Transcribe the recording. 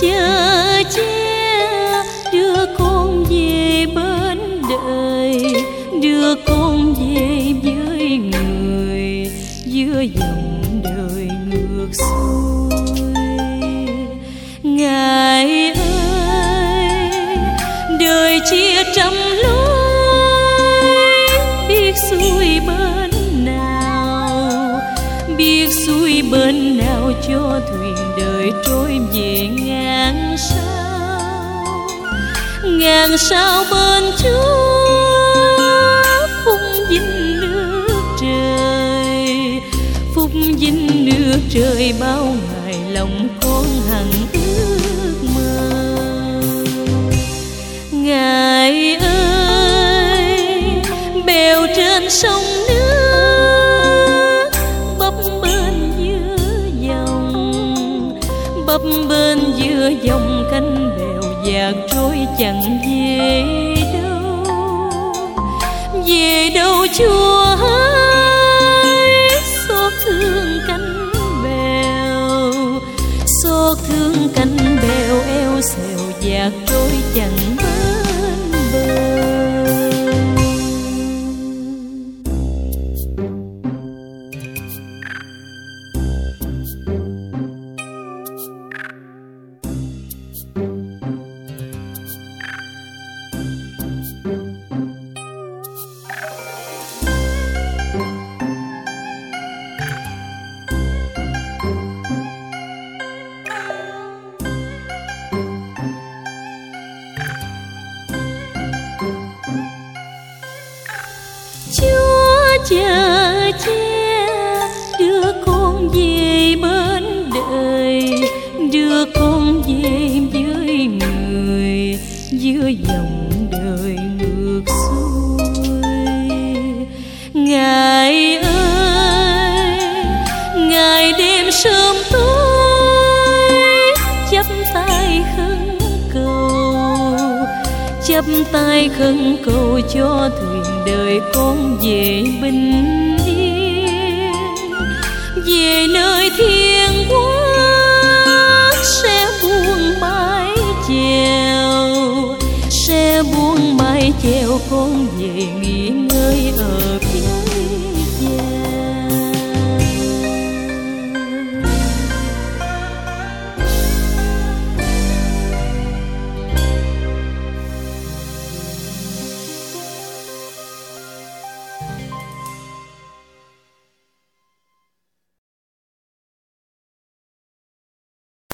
chờ che đưa con về bên đời, đưa con về với người giữa dòng đời ngược xuôi. Ngài ơi, đời chia trăm lối biết suối bên nào cho thuyền đời trôi về ngàn sao. Ngàn sao bên chúa, phúc dinh nước trời. Phúc dinh nước trời bao ngày lòng con hằng ước mơ. Ngài ơi, bèo trên sông dòng canh bèo dạt trôi chẳng về đâu. Về đâu chúa ơi? Xót thương cánh bèo, xót thương cánh bèo eo xèo dạt trôi chẳng bên che đưa con về bên đời đưa con về với người, giữa dòng đời ngược xuôi. Ngài ơi, ngài đêm sớm tối, chắp tay khấn cầu, chắp tay khấn cầu cho thuyền đời con về bình về nơi thiên quốc sẽ buông mái chèo, sẽ buông mái chèo con về nghỉ ngơi ở